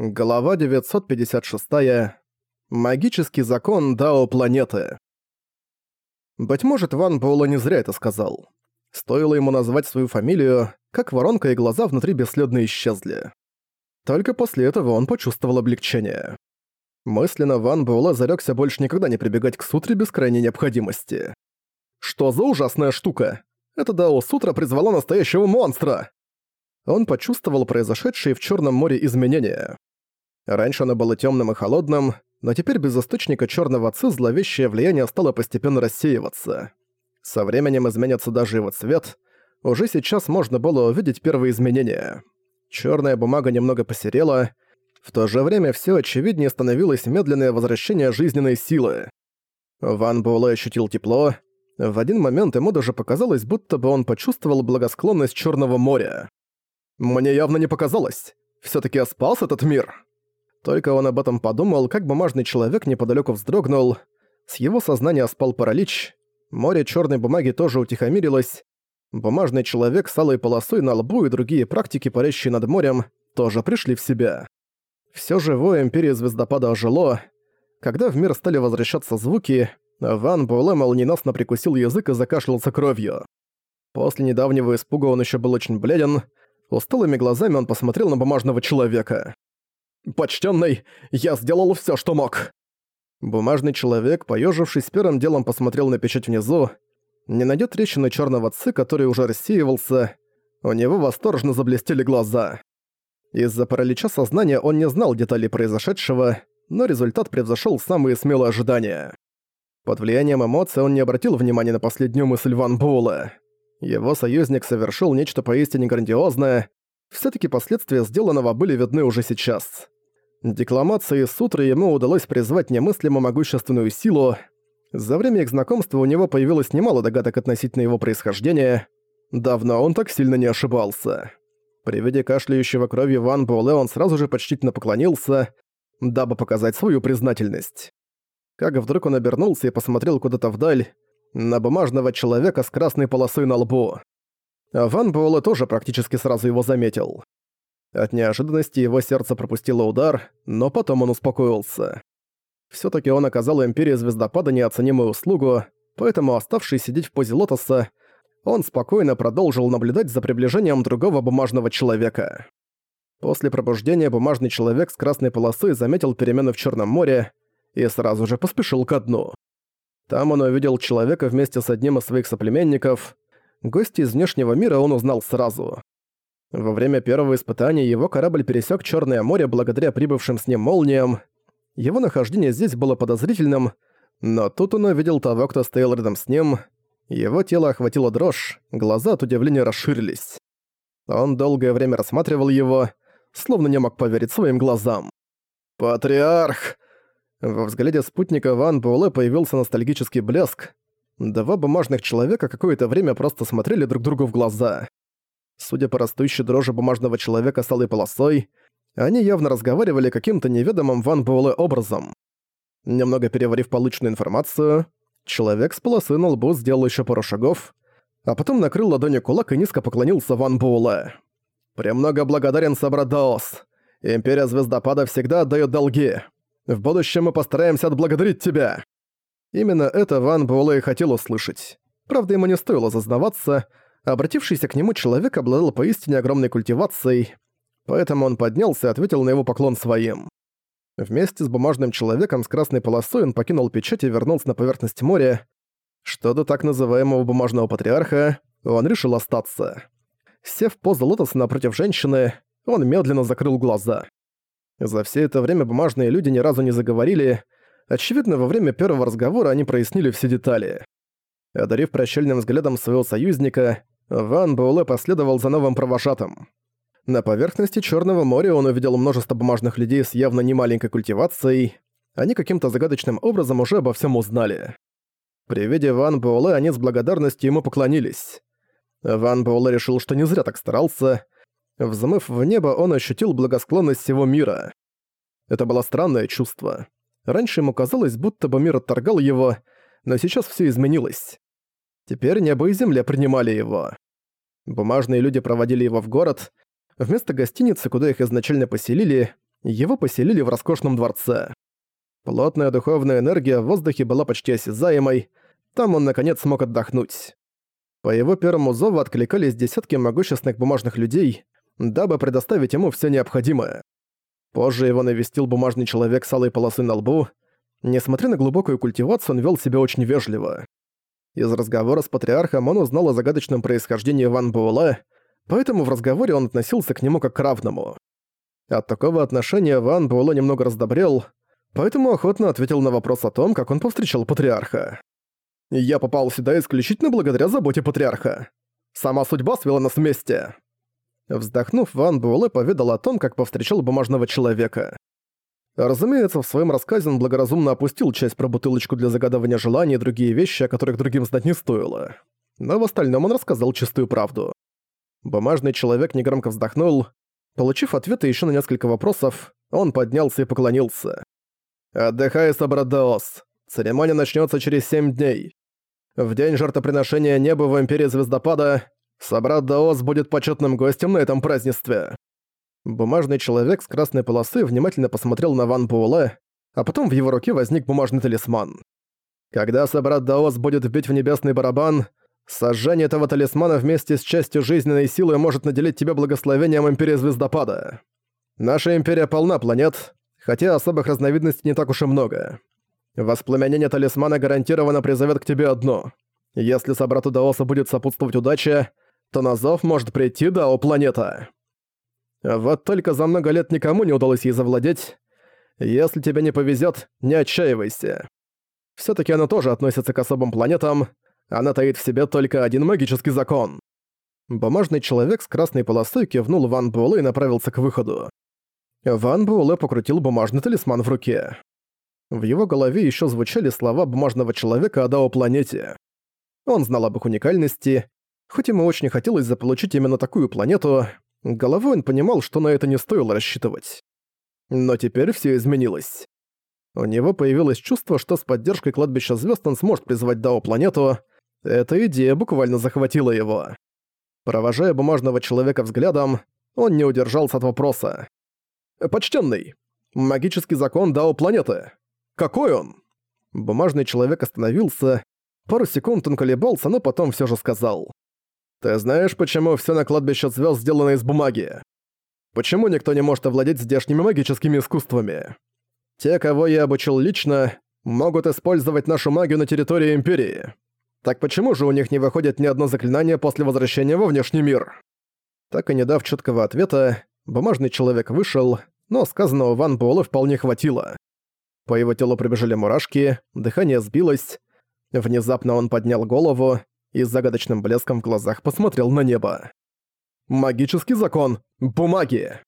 Глава 956. Магический закон Дао планеты. Быть может, Ван Буэлло не зря это сказал. Стоило ему назвать свою фамилию, как воронка и глаза внутри бесследно исчезли. Только после этого он почувствовал облегчение. Мысленно Ван Буэлло зарёкся больше никогда не прибегать к сутре без крайней необходимости. Что за ужасная штука? Это Дао Сутра призвала настоящего монстра! Он почувствовал произошедшие в Чёрном море изменения. Раньше оно было темным и холодным, но теперь без источника черного ци зловещее влияние стало постепенно рассеиваться. Со временем изменится даже его цвет. Уже сейчас можно было увидеть первые изменения. Черная бумага немного посерела. В то же время все очевиднее становилось медленное возвращение жизненной силы. Ван Буэлэ ощутил тепло. В один момент ему даже показалось, будто бы он почувствовал благосклонность Черного моря. «Мне явно не показалось. все таки я спас этот мир!» Только он об этом подумал, как бумажный человек неподалеку вздрогнул. С его сознания спал паралич. Море черной бумаги тоже утихомирилось. Бумажный человек с алой полосой на лбу и другие практики, парящие над морем, тоже пришли в себя. Все живое Империи Звездопада ожило. Когда в мир стали возвращаться звуки, Ван Буэлэ молниеносно прикусил язык и закашлялся кровью. После недавнего испуга он еще был очень бледен. Усталыми глазами он посмотрел на бумажного человека. «Почтенный, я сделал все, что мог!» Бумажный человек, поежившись, первым делом посмотрел на печать внизу. Не найдет трещины черного ци, который уже рассеивался. У него восторженно заблестели глаза. Из-за паралича сознания он не знал деталей произошедшего, но результат превзошел самые смелые ожидания. Под влиянием эмоций он не обратил внимания на последнюю мысль Ван Буэлла. Его союзник совершил нечто поистине грандиозное, все таки последствия сделанного были видны уже сейчас. Декламацией сутры ему удалось призвать немыслимо могущественную силу. За время их знакомства у него появилось немало догадок относительно его происхождения. Давно он так сильно не ошибался. При виде кашляющего крови Ван Буэлэ он сразу же почтительно поклонился, дабы показать свою признательность. Как вдруг он обернулся и посмотрел куда-то вдаль, на бумажного человека с красной полосой на лбу. Ван Буэлэ тоже практически сразу его заметил. От неожиданности его сердце пропустило удар, но потом он успокоился. Всё-таки он оказал Империи Звездопада неоценимую услугу, поэтому, оставшись сидеть в позе лотоса, он спокойно продолжил наблюдать за приближением другого бумажного человека. После пробуждения бумажный человек с красной полосой заметил перемены в Чёрном море и сразу же поспешил ко дну. Там он увидел человека вместе с одним из своих соплеменников. Гости из внешнего мира он узнал сразу. Во время первого испытания его корабль пересек Черное море благодаря прибывшим с ним молниям. Его нахождение здесь было подозрительным, но тут он увидел того, кто стоял рядом с ним. Его тело охватило дрожь, глаза от удивления расширились. Он долгое время рассматривал его, словно не мог поверить своим глазам. «Патриарх!» Во взгляде спутника Ван Буэлэ появился ностальгический блеск. Два бумажных человека какое-то время просто смотрели друг другу в глаза. Судя по растущей дрожи бумажного человека с алой полосой, они явно разговаривали каким-то неведомым Ван Буэлэ образом. Немного переварив полученную информацию, человек с полосы на лбу сделал еще пару шагов, а потом накрыл ладонью кулак и низко поклонился Ван Буэлэ. «Премного благодарен Собрат Даос. Империя Звездопада всегда отдает долги. В будущем мы постараемся отблагодарить тебя». Именно это Ван Буэлэ и хотел услышать. Правда, ему не стоило зазнаваться, Обратившийся к нему человек обладал поистине огромной культивацией, поэтому он поднялся и ответил на его поклон своим. Вместе с бумажным человеком с красной полосой он покинул печать и вернулся на поверхность моря. Что до так называемого бумажного патриарха, он решил остаться. Сев в позу лотоса напротив женщины, он медленно закрыл глаза. За все это время бумажные люди ни разу не заговорили. Очевидно, во время первого разговора они прояснили все детали. Одарив прощальным взглядом своего союзника, Ван Буэлэ последовал за новым провожатым. На поверхности Черного моря он увидел множество бумажных людей с явно немаленькой культивацией. Они каким-то загадочным образом уже обо всем узнали. При виде Ван Буэлэ они с благодарностью ему поклонились. Ван Буэлэ решил, что не зря так старался. Взмыв в небо, он ощутил благосклонность всего мира. Это было странное чувство. Раньше ему казалось, будто бы мир отторгал его, но сейчас все изменилось. Теперь небо и земля принимали его. Бумажные люди проводили его в город. Вместо гостиницы, куда их изначально поселили, его поселили в роскошном дворце. Плотная духовная энергия в воздухе была почти осязаемой, там он наконец смог отдохнуть. По его первому зову откликались десятки могущественных бумажных людей, дабы предоставить ему все необходимое. Позже его навестил бумажный человек с алой полосой на лбу. Несмотря на глубокую культивацию, он вел себя очень вежливо. Из разговора с патриархом он узнал о загадочном происхождении Ван Буэлэ, поэтому в разговоре он относился к нему как к равному. От такого отношения Ван Буэлэ немного раздобрел, поэтому охотно ответил на вопрос о том, как он повстречал патриарха. «Я попал сюда исключительно благодаря заботе патриарха. Сама судьба свела нас вместе». Вздохнув, Ван Буэлэ поведал о том, как повстречал бумажного человека. Разумеется, в своем рассказе он благоразумно опустил часть про бутылочку для загадывания желаний и другие вещи, о которых другим знать не стоило. Но в остальном он рассказал чистую правду. Бумажный человек негромко вздохнул. Получив ответы еще на несколько вопросов, он поднялся и поклонился. «Отдыхай, Сабрадаос. Церемония начнется через семь дней. В день жертвоприношения неба в Империи Звездопада Собрат Даос будет почетным гостем на этом празднестве». Бумажный человек с красной полосы внимательно посмотрел на Ван Буэлэ, а потом в его руке возник бумажный талисман. Когда собрат Даос будет бить в небесный барабан, сожжение этого талисмана вместе с частью жизненной силы может наделить тебя благословением Империи Звездопада. Наша Империя полна планет, хотя особых разновидностей не так уж и много. Воспламенение талисмана гарантированно призовет к тебе одно. Если собрату Даоса будет сопутствовать удача, то на зов может прийти Дао-планета. Вот только за много лет никому не удалось ей завладеть. Если тебе не повезет, не отчаивайся. все таки она тоже относится к особым планетам, она таит в себе только один магический закон. Бумажный человек с красной полосой кивнул Ван Буэлэ и направился к выходу. Ван Буэлэ покрутил бумажный талисман в руке. В его голове еще звучали слова бумажного человека о Дао-планете. Он знал об их уникальности, хоть ему очень хотелось заполучить именно такую планету, Головой он понимал, что на это не стоило рассчитывать. Но теперь все изменилось. У него появилось чувство, что с поддержкой кладбища звезд он сможет призвать Дао-планету. Эта идея буквально захватила его. Провожая бумажного человека взглядом, он не удержался от вопроса. «Почтенный, магический закон Дао-планеты. Какой он?» Бумажный человек остановился. Пару секунд он колебался, но потом все же сказал. Ты знаешь, почему все на кладбище звезд сделано из бумаги? Почему никто не может овладеть здешними магическими искусствами? Те, кого я обучил лично, могут использовать нашу магию на территории Империи. Так почему же у них не выходит ни одно заклинание после возвращения во внешний мир? Так и не дав четкого ответа, бумажный человек вышел, но сказанного Ван Буэлэ вполне хватило. По его телу пробежали мурашки, дыхание сбилось. Внезапно он поднял голову и с загадочным блеском в глазах посмотрел на небо. «Магический закон! Бумаги!»